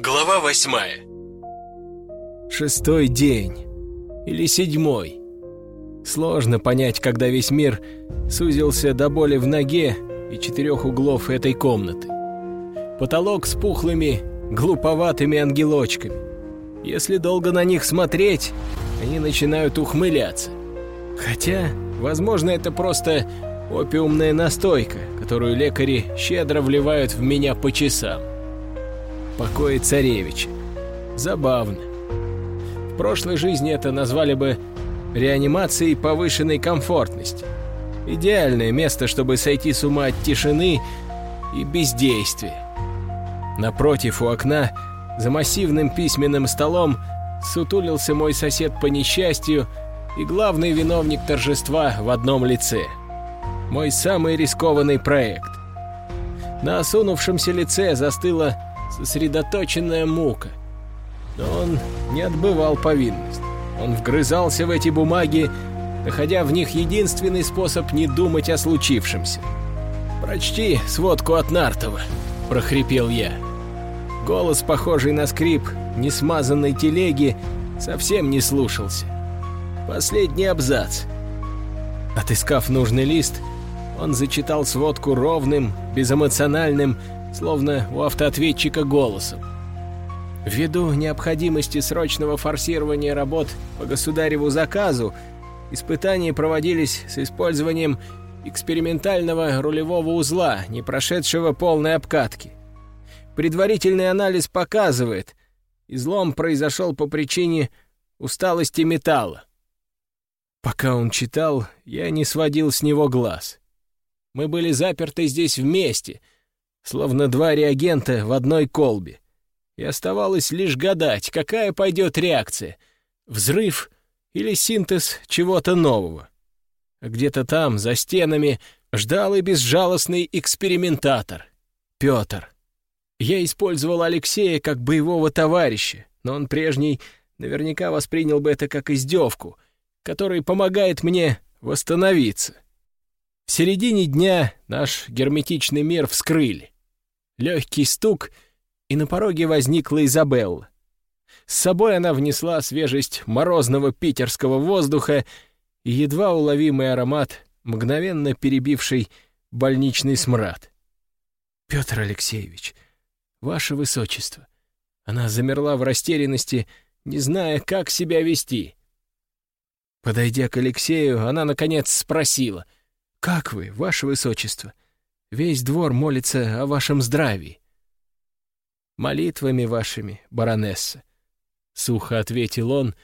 Глава восьмая Шестой день. Или седьмой. Сложно понять, когда весь мир сузился до боли в ноге и четырех углов этой комнаты. Потолок с пухлыми, глуповатыми ангелочками. Если долго на них смотреть, они начинают ухмыляться. Хотя, возможно, это просто опиумная настойка, которую лекари щедро вливают в меня по часам. Покои царевича. Забавно. В прошлой жизни это назвали бы реанимацией повышенной комфортности. Идеальное место, чтобы сойти с ума от тишины и бездействия. Напротив у окна, за массивным письменным столом, сутулился мой сосед по несчастью и главный виновник торжества в одном лице. Мой самый рискованный проект. На осунувшемся лице застыла сосредоточенная мука. Но он не отбывал повинность. Он вгрызался в эти бумаги, находя в них единственный способ не думать о случившемся. «Прочти сводку от Нартова», — прохрипел я. Голос, похожий на скрип несмазанной телеги, совсем не слушался. Последний абзац. Отыскав нужный лист, он зачитал сводку ровным, безэмоциональным, словно у автоответчика голосом. Ввиду необходимости срочного форсирования работ по государеву заказу, испытания проводились с использованием экспериментального рулевого узла, не прошедшего полной обкатки. Предварительный анализ показывает, излом произошел по причине усталости металла. Пока он читал, я не сводил с него глаз. Мы были заперты здесь вместе, словно два реагента в одной колбе. И оставалось лишь гадать, какая пойдет реакция — взрыв или синтез чего-то нового. где-то там, за стенами, ждал и безжалостный экспериментатор — Петр. Я использовал Алексея как боевого товарища, но он прежний наверняка воспринял бы это как издевку, который помогает мне восстановиться. В середине дня наш герметичный мир вскрыли. Легкий стук — и на пороге возникла Изабелла. С собой она внесла свежесть морозного питерского воздуха и едва уловимый аромат, мгновенно перебивший больничный смрад. «Петр Алексеевич, ваше высочество!» Она замерла в растерянности, не зная, как себя вести. Подойдя к Алексею, она, наконец, спросила. «Как вы, ваше высочество? Весь двор молится о вашем здравии» молитвами вашими, баронесса», — сухо ответил он,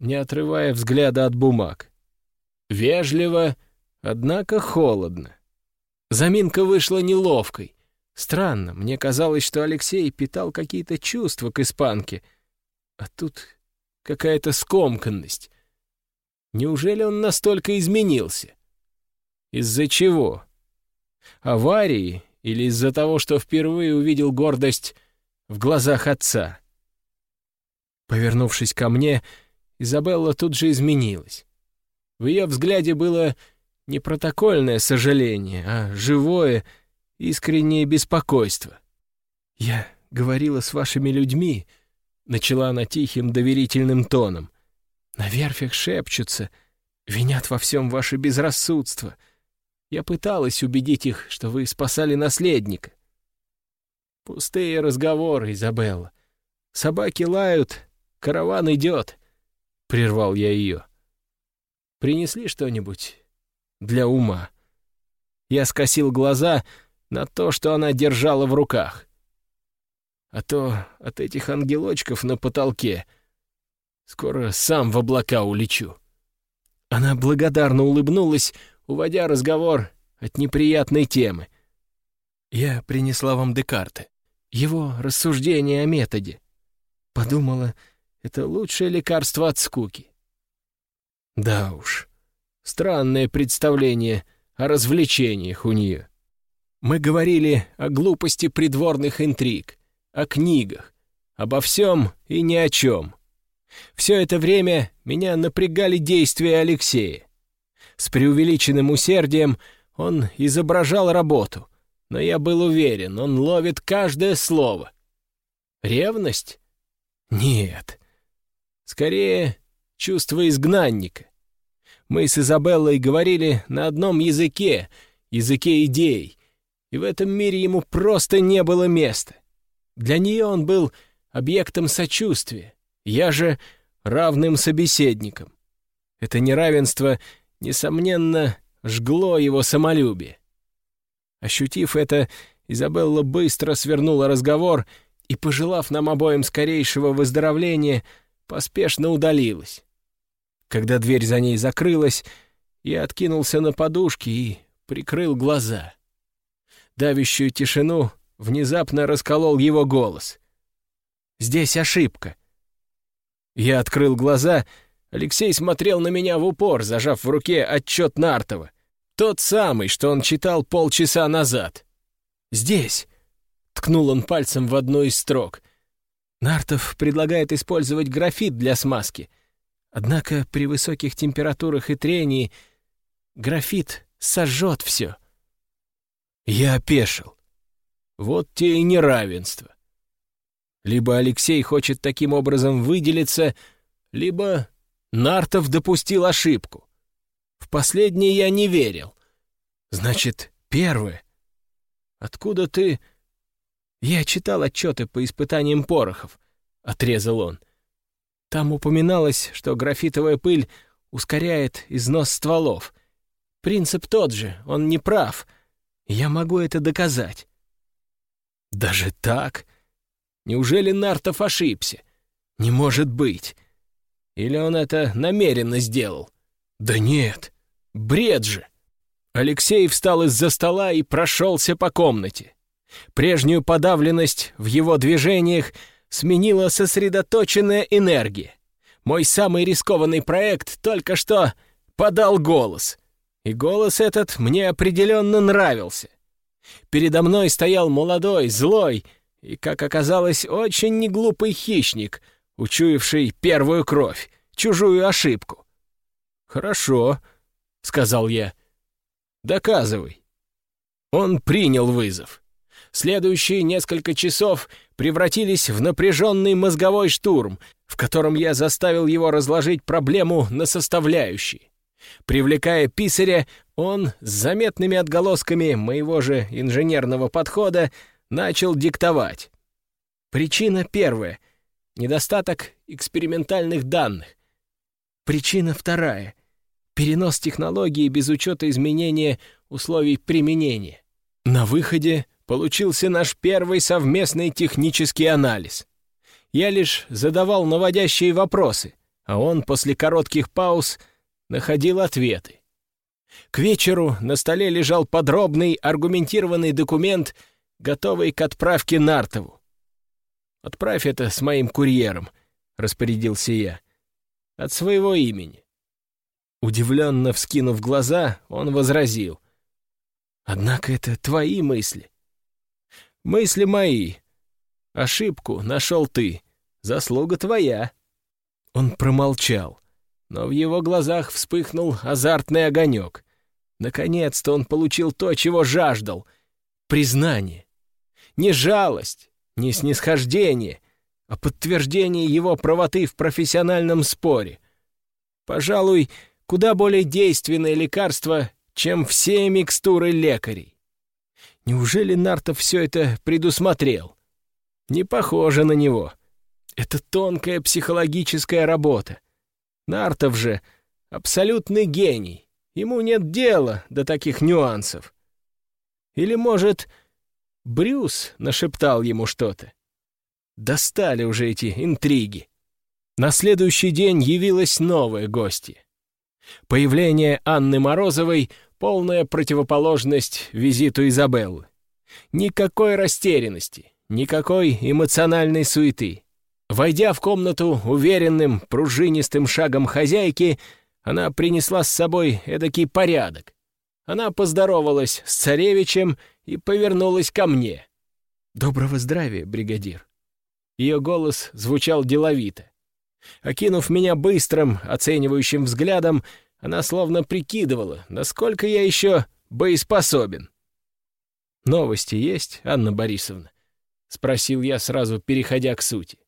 не отрывая взгляда от бумаг. Вежливо, однако холодно. Заминка вышла неловкой. Странно, мне казалось, что Алексей питал какие-то чувства к испанке, а тут какая-то скомканность. Неужели он настолько изменился? Из-за чего? Аварии или из-за того, что впервые увидел гордость в глазах отца. Повернувшись ко мне, Изабелла тут же изменилась. В ее взгляде было не протокольное сожаление, а живое, искреннее беспокойство. «Я говорила с вашими людьми», — начала она тихим, доверительным тоном. «На верфях шепчутся, винят во всем ваше безрассудство. Я пыталась убедить их, что вы спасали наследника. Пустые разговоры, Изабелла. Собаки лают, караван идет. Прервал я ее. Принесли что-нибудь для ума. Я скосил глаза на то, что она держала в руках. А то от этих ангелочков на потолке скоро сам в облака улечу. Она благодарно улыбнулась, уводя разговор от неприятной темы. «Я принесла вам Декарты его рассуждения о методе. Подумала, это лучшее лекарство от скуки. Да уж, странное представление о развлечениях у нее. Мы говорили о глупости придворных интриг, о книгах, обо всем и ни о чем. Все это время меня напрягали действия Алексея. С преувеличенным усердием он изображал работу — но я был уверен, он ловит каждое слово. Ревность? Нет. Скорее, чувство изгнанника. Мы с Изабеллой говорили на одном языке, языке идей, и в этом мире ему просто не было места. Для нее он был объектом сочувствия, я же равным собеседником. Это неравенство, несомненно, жгло его самолюбие. Ощутив это, Изабелла быстро свернула разговор и, пожелав нам обоим скорейшего выздоровления, поспешно удалилась. Когда дверь за ней закрылась, я откинулся на подушки и прикрыл глаза. Давящую тишину внезапно расколол его голос. «Здесь ошибка». Я открыл глаза, Алексей смотрел на меня в упор, зажав в руке отчет Нартова. Тот самый, что он читал полчаса назад. «Здесь!» — ткнул он пальцем в одну из строк. Нартов предлагает использовать графит для смазки. Однако при высоких температурах и трении графит сожжет все. Я опешил. Вот те и неравенство. Либо Алексей хочет таким образом выделиться, либо Нартов допустил ошибку. В последнее я не верил. Значит, первое. Откуда ты... Я читал отчеты по испытаниям порохов, — отрезал он. Там упоминалось, что графитовая пыль ускоряет износ стволов. Принцип тот же, он не прав. Я могу это доказать. Даже так? Неужели Нартов ошибся? Не может быть. Или он это намеренно сделал? Да нет, бред же. Алексей встал из-за стола и прошелся по комнате. Прежнюю подавленность в его движениях сменила сосредоточенная энергия. Мой самый рискованный проект только что подал голос. И голос этот мне определенно нравился. Передо мной стоял молодой, злой и, как оказалось, очень неглупый хищник, учуявший первую кровь, чужую ошибку. «Хорошо», — сказал я. «Доказывай». Он принял вызов. Следующие несколько часов превратились в напряженный мозговой штурм, в котором я заставил его разложить проблему на составляющие. Привлекая писаря, он с заметными отголосками моего же инженерного подхода начал диктовать. Причина первая — недостаток экспериментальных данных. Причина вторая — перенос технологии без учета изменения условий применения. На выходе получился наш первый совместный технический анализ. Я лишь задавал наводящие вопросы, а он после коротких пауз находил ответы. К вечеру на столе лежал подробный аргументированный документ, готовый к отправке Нартову. «Отправь это с моим курьером», — распорядился я, — «от своего имени». Удивленно вскинув глаза, он возразил. «Однако это твои мысли». «Мысли мои. Ошибку нашел ты. Заслуга твоя». Он промолчал, но в его глазах вспыхнул азартный огонек. Наконец-то он получил то, чего жаждал — признание. Не жалость, не снисхождение, а подтверждение его правоты в профессиональном споре. Пожалуй, куда более действенное лекарство, чем все микстуры лекарей. Неужели Нартов все это предусмотрел? Не похоже на него. Это тонкая психологическая работа. Нартов же абсолютный гений. Ему нет дела до таких нюансов. Или, может, Брюс нашептал ему что-то? Достали уже эти интриги. На следующий день явилась новая гостья. Появление Анны Морозовой — полная противоположность визиту Изабеллы. Никакой растерянности, никакой эмоциональной суеты. Войдя в комнату уверенным, пружинистым шагом хозяйки, она принесла с собой эдакий порядок. Она поздоровалась с царевичем и повернулась ко мне. «Доброго здравия, бригадир». Ее голос звучал деловито. Окинув меня быстрым, оценивающим взглядом, она словно прикидывала, насколько я еще боеспособен. «Новости есть, Анна Борисовна?» — спросил я сразу, переходя к сути.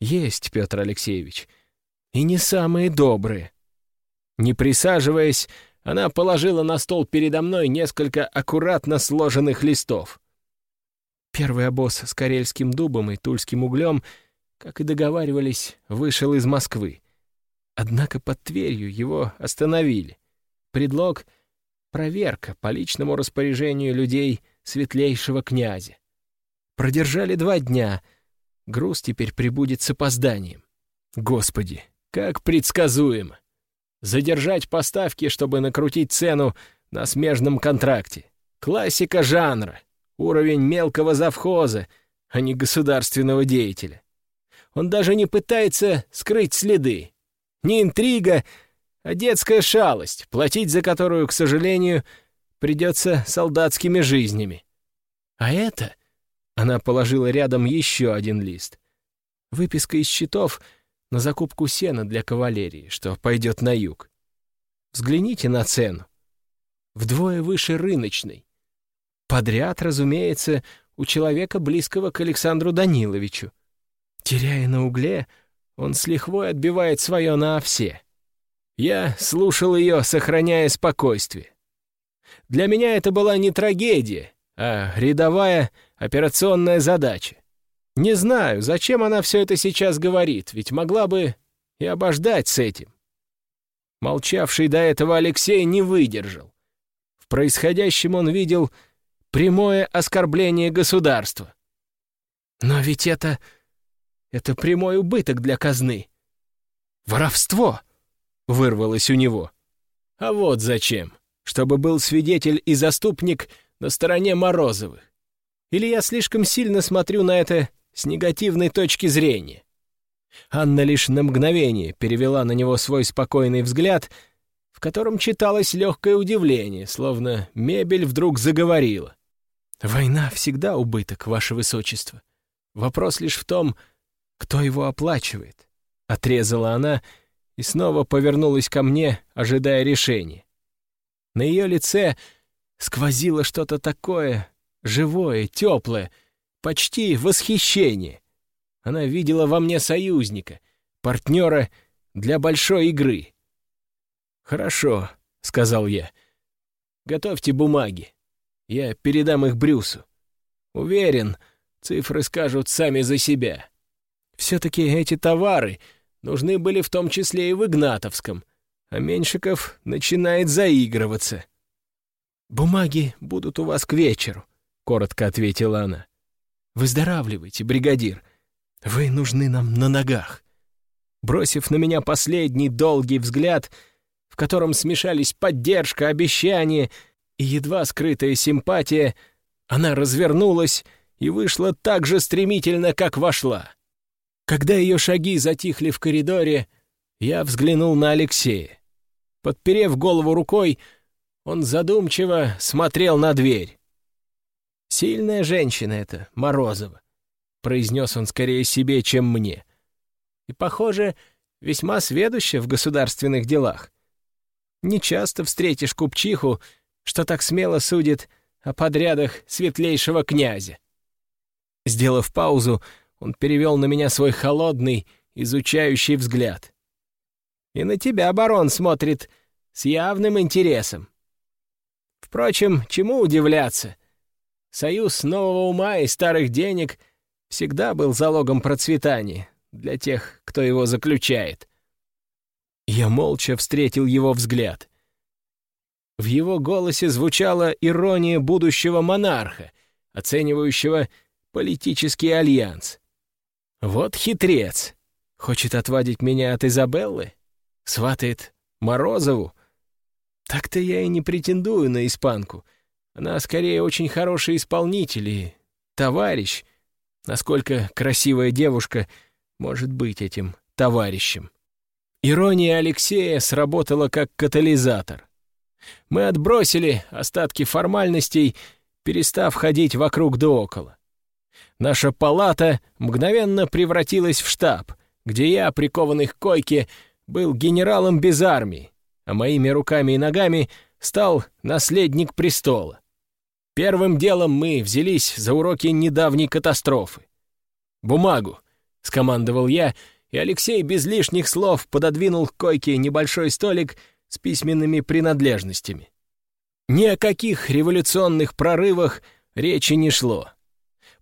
«Есть, Петр Алексеевич, и не самые добрые». Не присаживаясь, она положила на стол передо мной несколько аккуратно сложенных листов. Первый обоз с карельским дубом и тульским углем, как и договаривались, вышел из Москвы. Однако под Тверью его остановили. Предлог — проверка по личному распоряжению людей светлейшего князя. Продержали два дня. Груз теперь прибудет с опозданием. Господи, как предсказуемо! Задержать поставки, чтобы накрутить цену на смежном контракте. Классика жанра. Уровень мелкого завхоза, а не государственного деятеля. Он даже не пытается скрыть следы. Не интрига, а детская шалость, платить за которую, к сожалению, придется солдатскими жизнями. А это... Она положила рядом еще один лист. Выписка из счетов на закупку сена для кавалерии, что пойдет на юг. Взгляните на цену. Вдвое выше рыночной. Подряд, разумеется, у человека, близкого к Александру Даниловичу. Теряя на угле, он с лихвой отбивает свое на овсе. Я слушал ее, сохраняя спокойствие. Для меня это была не трагедия, а рядовая операционная задача. Не знаю, зачем она все это сейчас говорит, ведь могла бы и обождать с этим. Молчавший до этого Алексей не выдержал. В происходящем он видел прямое оскорбление государства. Но ведь это... это прямой убыток для казны. Воровство! Вырвалось у него. А вот зачем. Чтобы был свидетель и заступник на стороне Морозовых. Или я слишком сильно смотрю на это с негативной точки зрения? Анна лишь на мгновение перевела на него свой спокойный взгляд, в котором читалось легкое удивление, словно мебель вдруг заговорила. «Война всегда убыток, ваше высочество. Вопрос лишь в том, кто его оплачивает», — отрезала она и снова повернулась ко мне, ожидая решения. На ее лице сквозило что-то такое живое, теплое, почти восхищение. Она видела во мне союзника, партнера для большой игры. «Хорошо», — сказал я. «Готовьте бумаги. Я передам их Брюсу. Уверен, цифры скажут сами за себя. Все-таки эти товары нужны были в том числе и в Игнатовском, а Меньшиков начинает заигрываться». «Бумаги будут у вас к вечеру», — коротко ответила она. «Выздоравливайте, бригадир. Вы нужны нам на ногах». Бросив на меня последний долгий взгляд, в котором смешались поддержка, обещание и едва скрытая симпатия, она развернулась и вышла так же стремительно, как вошла. Когда ее шаги затихли в коридоре, я взглянул на Алексея. Подперев голову рукой, он задумчиво смотрел на дверь. «Сильная женщина эта, Морозова», — произнес он скорее себе, чем мне. «И, похоже, весьма сведуща в государственных делах. Не часто встретишь купчиху, что так смело судит о подрядах светлейшего князя». Сделав паузу, он перевел на меня свой холодный, изучающий взгляд. «И на тебя, барон, смотрит с явным интересом. Впрочем, чему удивляться? Союз нового ума и старых денег всегда был залогом процветания для тех, кто его заключает. Я молча встретил его взгляд. В его голосе звучала ирония будущего монарха, оценивающего политический альянс. Вот хитрец. Хочет отвадить меня от Изабеллы? Сватает Морозову? Так-то я и не претендую на испанку. Она скорее очень хороший исполнитель и товарищ. Насколько красивая девушка может быть этим товарищем. Ирония Алексея сработала как катализатор. Мы отбросили остатки формальностей, перестав ходить вокруг да около. Наша палата мгновенно превратилась в штаб, где я, прикованный к койке, был генералом без армии, а моими руками и ногами стал наследник престола. Первым делом мы взялись за уроки недавней катастрофы. «Бумагу», — скомандовал я, и Алексей без лишних слов пододвинул к койке небольшой столик с письменными принадлежностями. Ни о каких революционных прорывах речи не шло.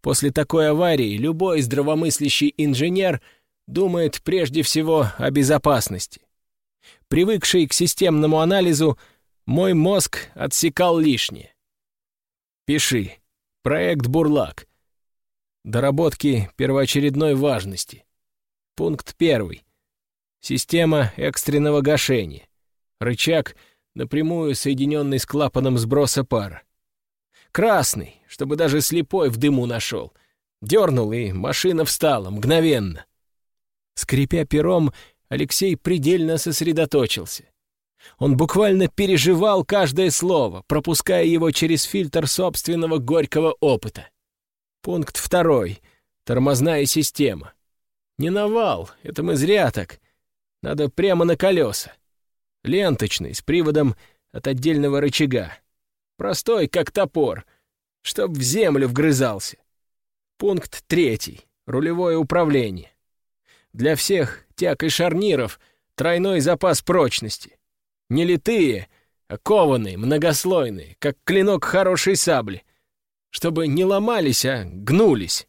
После такой аварии любой здравомыслящий инженер думает прежде всего о безопасности. Привыкший к системному анализу, мой мозг отсекал лишнее. Пиши. Проект «Бурлак». Доработки первоочередной важности. Пункт первый. Система экстренного гашения. Рычаг, напрямую соединенный с клапаном сброса пара. Красный, чтобы даже слепой в дыму нашел. Дернул, и машина встала, мгновенно. Скрипя пером, Алексей предельно сосредоточился. Он буквально переживал каждое слово, пропуская его через фильтр собственного горького опыта. Пункт второй. Тормозная система. Не навал, это мы зря так. Надо прямо на колеса. Ленточный, с приводом от отдельного рычага. Простой, как топор, чтоб в землю вгрызался. Пункт третий. Рулевое управление. Для всех тяг и шарниров тройной запас прочности. Не литые, а кованые, многослойные, как клинок хорошей сабли. Чтобы не ломались, а гнулись.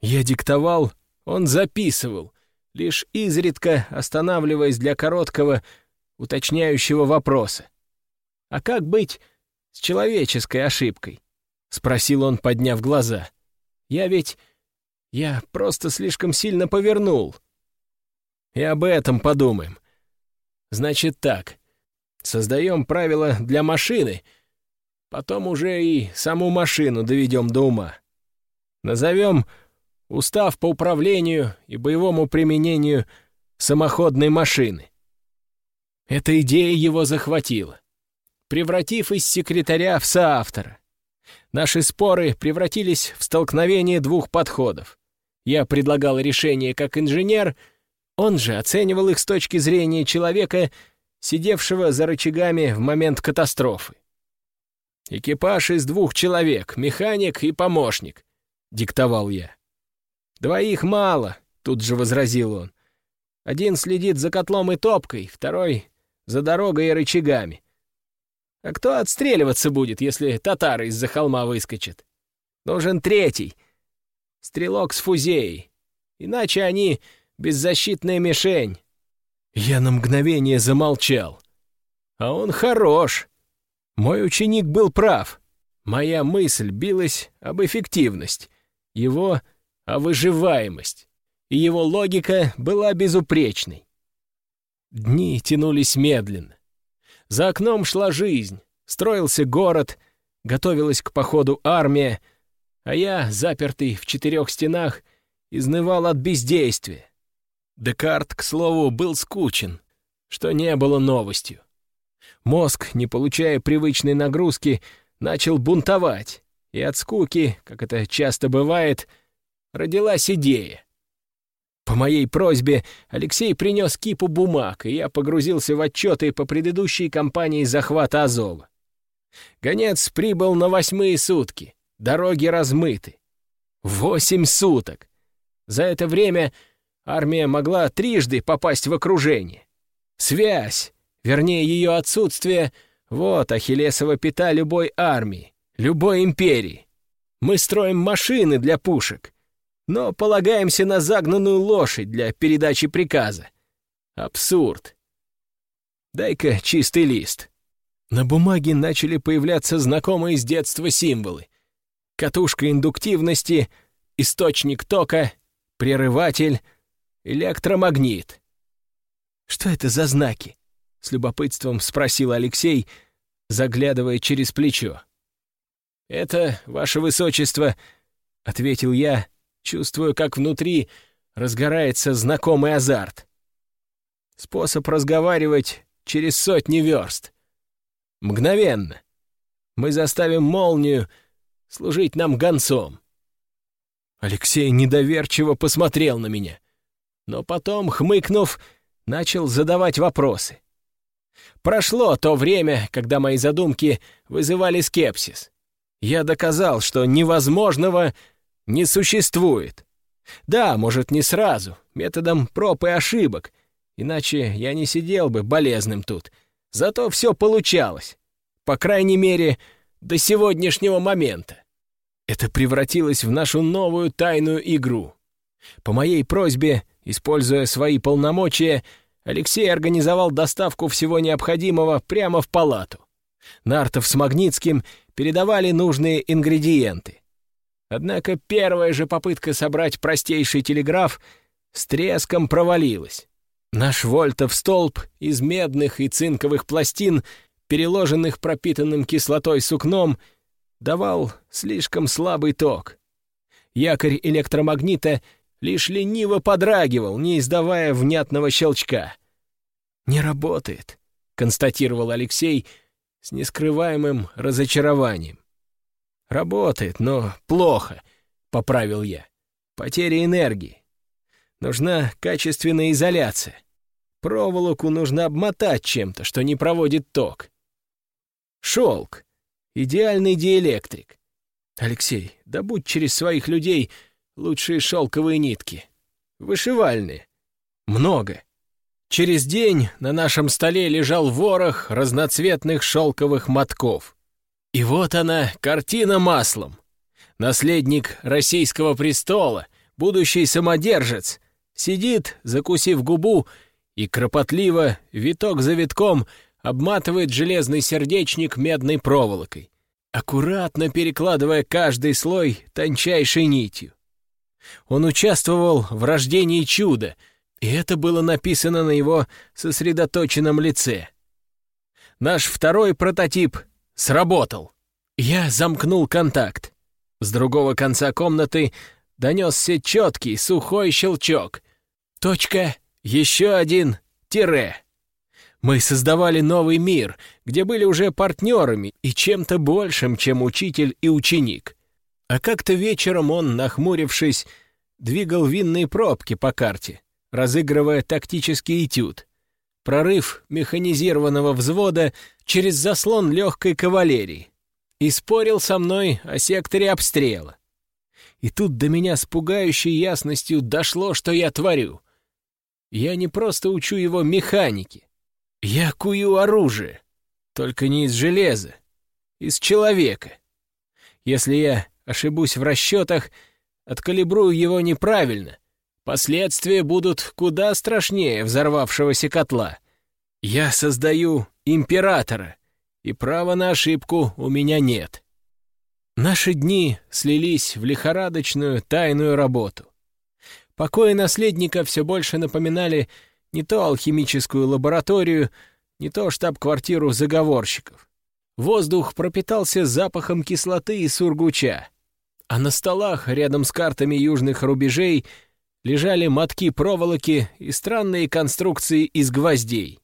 Я диктовал, он записывал, лишь изредка останавливаясь для короткого, уточняющего вопроса. «А как быть с человеческой ошибкой?» — спросил он, подняв глаза. «Я ведь... я просто слишком сильно повернул». «И об этом подумаем. Значит так, Создаем правила для машины, потом уже и саму машину доведем до ума. Назовем устав по управлению и боевому применению самоходной машины. Эта идея его захватила, превратив из секретаря в соавтора. Наши споры превратились в столкновение двух подходов. Я предлагал решение как инженер, он же оценивал их с точки зрения человека — сидевшего за рычагами в момент катастрофы. «Экипаж из двух человек, механик и помощник», — диктовал я. «Двоих мало», — тут же возразил он. «Один следит за котлом и топкой, второй — за дорогой и рычагами. А кто отстреливаться будет, если татары из-за холма выскочат? Нужен третий, стрелок с фузеей, иначе они — беззащитная мишень». Я на мгновение замолчал. А он хорош. Мой ученик был прав. Моя мысль билась об эффективность, его — о выживаемость, и его логика была безупречной. Дни тянулись медленно. За окном шла жизнь, строился город, готовилась к походу армия, а я, запертый в четырех стенах, изнывал от бездействия. Декарт, к слову, был скучен, что не было новостью. Мозг, не получая привычной нагрузки, начал бунтовать, и от скуки, как это часто бывает, родилась идея. По моей просьбе Алексей принес кипу бумаг, и я погрузился в отчеты по предыдущей кампании захвата Азова. Гонец прибыл на восьмые сутки, дороги размыты. Восемь суток! За это время армия могла трижды попасть в окружение. Связь, вернее ее отсутствие, вот ахиллесова пята любой армии, любой империи. Мы строим машины для пушек, но полагаемся на загнанную лошадь для передачи приказа. Абсурд. Дай-ка чистый лист. На бумаге начали появляться знакомые с детства символы. Катушка индуктивности, источник тока, прерыватель — электромагнит. «Что это за знаки?» — с любопытством спросил Алексей, заглядывая через плечо. «Это, ваше высочество», — ответил я, чувствуя, как внутри разгорается знакомый азарт. Способ разговаривать через сотни верст. Мгновенно. Мы заставим молнию служить нам гонцом. Алексей недоверчиво посмотрел на меня — но потом, хмыкнув, начал задавать вопросы. Прошло то время, когда мои задумки вызывали скепсис. Я доказал, что невозможного не существует. Да, может, не сразу, методом проб и ошибок, иначе я не сидел бы болезным тут. Зато все получалось. По крайней мере, до сегодняшнего момента. Это превратилось в нашу новую тайную игру. По моей просьбе, используя свои полномочия, Алексей организовал доставку всего необходимого прямо в палату. Нартов с Магнитским передавали нужные ингредиенты. Однако первая же попытка собрать простейший телеграф с треском провалилась. Наш вольтов столб из медных и цинковых пластин, переложенных пропитанным кислотой сукном, давал слишком слабый ток. Якорь электромагнита лишь лениво подрагивал, не издавая внятного щелчка. «Не работает», — констатировал Алексей с нескрываемым разочарованием. «Работает, но плохо», — поправил я. «Потеря энергии. Нужна качественная изоляция. Проволоку нужно обмотать чем-то, что не проводит ток. Шелк. Идеальный диэлектрик. Алексей, добудь через своих людей лучшие шелковые нитки. Вышивальные. Много. Через день на нашем столе лежал ворох разноцветных шелковых мотков. И вот она, картина маслом. Наследник российского престола, будущий самодержец, сидит, закусив губу, и кропотливо, виток за витком, обматывает железный сердечник медной проволокой, аккуратно перекладывая каждый слой тончайшей нитью. Он участвовал в рождении чуда, и это было написано на его сосредоточенном лице. Наш второй прототип сработал. Я замкнул контакт. С другого конца комнаты донесся четкий сухой щелчок, Точка, еще один, тире. Мы создавали новый мир, где были уже партнерами и чем-то большим, чем учитель и ученик. А как-то вечером он, нахмурившись, двигал винные пробки по карте, разыгрывая тактический этюд. Прорыв механизированного взвода через заслон легкой кавалерии. И спорил со мной о секторе обстрела. И тут до меня с пугающей ясностью дошло, что я творю — я не просто учу его механике. Я кую оружие. Только не из железа. Из человека. Если я ошибусь в расчетах, откалибрую его неправильно, последствия будут куда страшнее взорвавшегося котла. Я создаю императора, и права на ошибку у меня нет. Наши дни слились в лихорадочную тайную работу. Покои наследника все больше напоминали не то алхимическую лабораторию, не то штаб-квартиру заговорщиков. Воздух пропитался запахом кислоты и сургуча, а на столах рядом с картами южных рубежей лежали мотки проволоки и странные конструкции из гвоздей.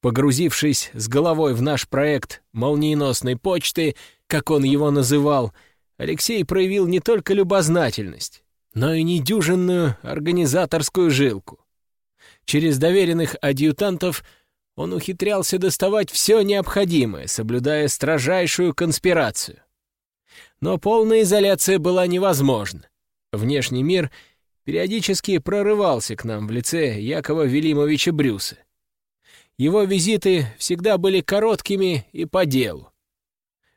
Погрузившись с головой в наш проект молниеносной почты, как он его называл, Алексей проявил не только любознательность, но и недюжинную организаторскую жилку. Через доверенных адъютантов он ухитрялся доставать все необходимое, соблюдая строжайшую конспирацию. Но полная изоляция была невозможна. Внешний мир периодически прорывался к нам в лице Якова Велимовича Брюса. Его визиты всегда были короткими и по делу.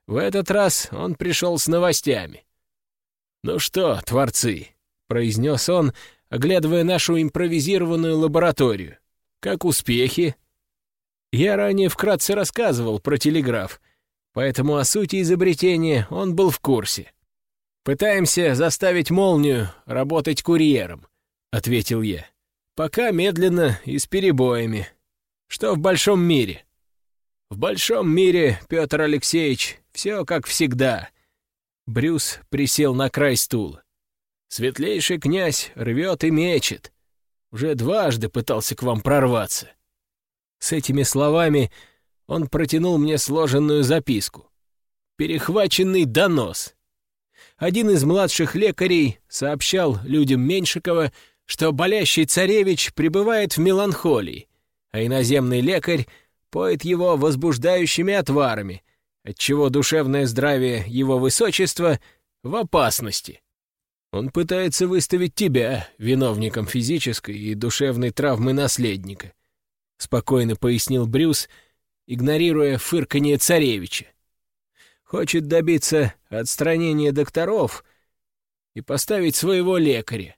В этот раз он пришел с новостями. «Ну что, творцы, произнес он, оглядывая нашу импровизированную лабораторию. «Как успехи?» Я ранее вкратце рассказывал про телеграф, поэтому о сути изобретения он был в курсе. «Пытаемся заставить молнию работать курьером», — ответил я. «Пока медленно и с перебоями. Что в большом мире?» «В большом мире, Петр Алексеевич, все как всегда». Брюс присел на край стула. Светлейший князь рвет и мечет. Уже дважды пытался к вам прорваться». С этими словами он протянул мне сложенную записку. Перехваченный донос. Один из младших лекарей сообщал людям Меньшикова, что болящий царевич пребывает в меланхолии, а иноземный лекарь поет его возбуждающими отварами, отчего душевное здравие его высочества в опасности. Он пытается выставить тебя виновником физической и душевной травмы наследника», — спокойно пояснил Брюс, игнорируя фырканье царевича. «Хочет добиться отстранения докторов и поставить своего лекаря.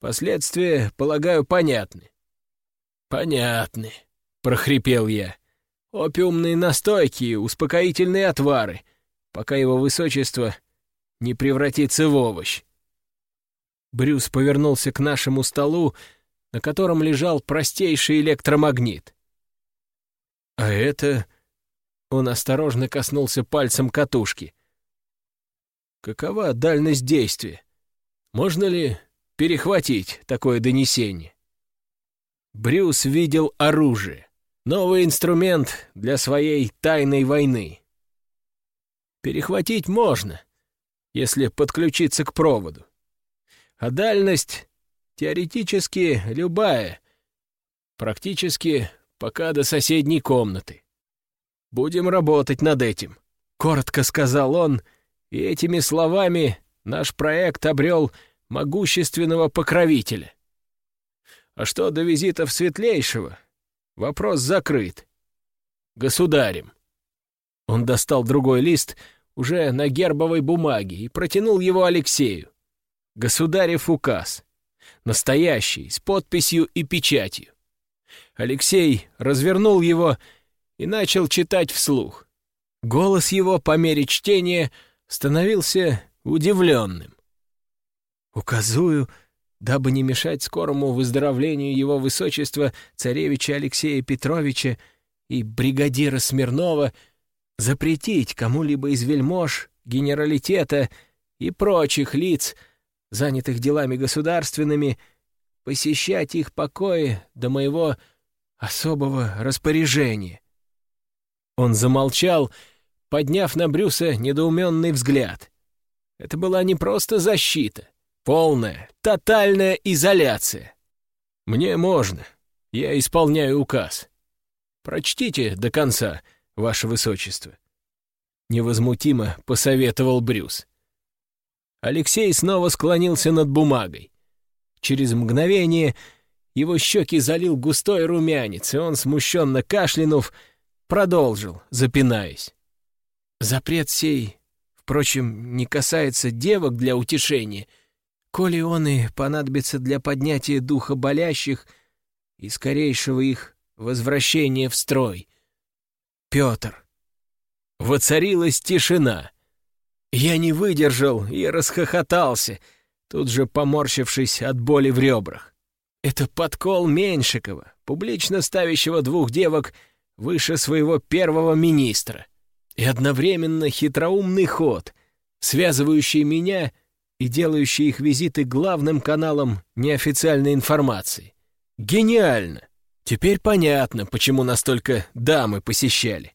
Последствия, полагаю, понятны». «Понятны», — прохрипел я. «Опиумные настойки и успокоительные отвары, пока его высочество не превратится в овощ». Брюс повернулся к нашему столу, на котором лежал простейший электромагнит. «А это...» — он осторожно коснулся пальцем катушки. «Какова дальность действия? Можно ли перехватить такое донесение?» Брюс видел оружие. Новый инструмент для своей тайной войны. Перехватить можно, если подключиться к проводу. А дальность теоретически любая. Практически пока до соседней комнаты. Будем работать над этим. Коротко сказал он, и этими словами наш проект обрел могущественного покровителя. А что до визитов Светлейшего? Вопрос закрыт. Государем. Он достал другой лист уже на гербовой бумаге и протянул его Алексею. Государев указ. Настоящий, с подписью и печатью. Алексей развернул его и начал читать вслух. Голос его по мере чтения становился удивленным. «Указую, дабы не мешать скорому выздоровлению его высочества царевича Алексея Петровича и бригадира Смирнова, запретить кому-либо из вельмож, генералитета и прочих лиц — занятых делами государственными, посещать их покои до моего особого распоряжения. Он замолчал, подняв на Брюса недоуменный взгляд. Это была не просто защита, полная, тотальная изоляция. «Мне можно. Я исполняю указ. Прочтите до конца, ваше высочество». Невозмутимо посоветовал Брюс. Алексей снова склонился над бумагой. Через мгновение его щеки залил густой румянец, и он, смущенно кашлянув, продолжил, запинаясь. «Запрет сей, впрочем, не касается девок для утешения, коли он и понадобится для поднятия духа болящих и скорейшего их возвращения в строй. Петр». Воцарилась тишина — я не выдержал и расхохотался, тут же поморщившись от боли в ребрах. Это подкол Меньшикова, публично ставящего двух девок выше своего первого министра. И одновременно хитроумный ход, связывающий меня и делающий их визиты главным каналом неофициальной информации. Гениально! Теперь понятно, почему настолько дамы посещали.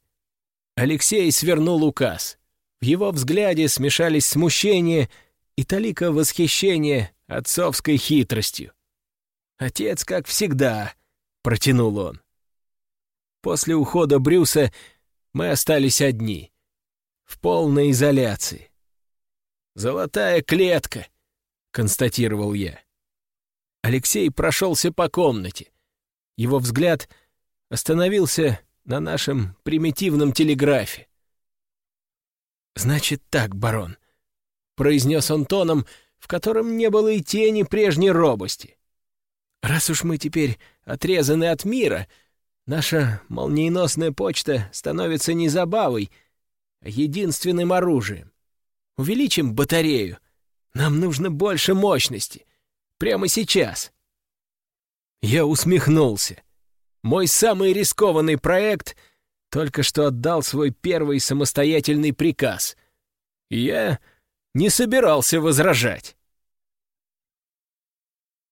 Алексей свернул указ. В его взгляде смешались смущение и талика восхищение отцовской хитростью. «Отец, как всегда», — протянул он. После ухода Брюса мы остались одни, в полной изоляции. «Золотая клетка», — констатировал я. Алексей прошелся по комнате. Его взгляд остановился на нашем примитивном телеграфе. «Значит так, барон», — произнес он тоном, в котором не было и тени прежней робости. «Раз уж мы теперь отрезаны от мира, наша молниеносная почта становится не забавой, а единственным оружием. Увеличим батарею. Нам нужно больше мощности. Прямо сейчас». Я усмехнулся. Мой самый рискованный проект — только что отдал свой первый самостоятельный приказ. Я не собирался возражать.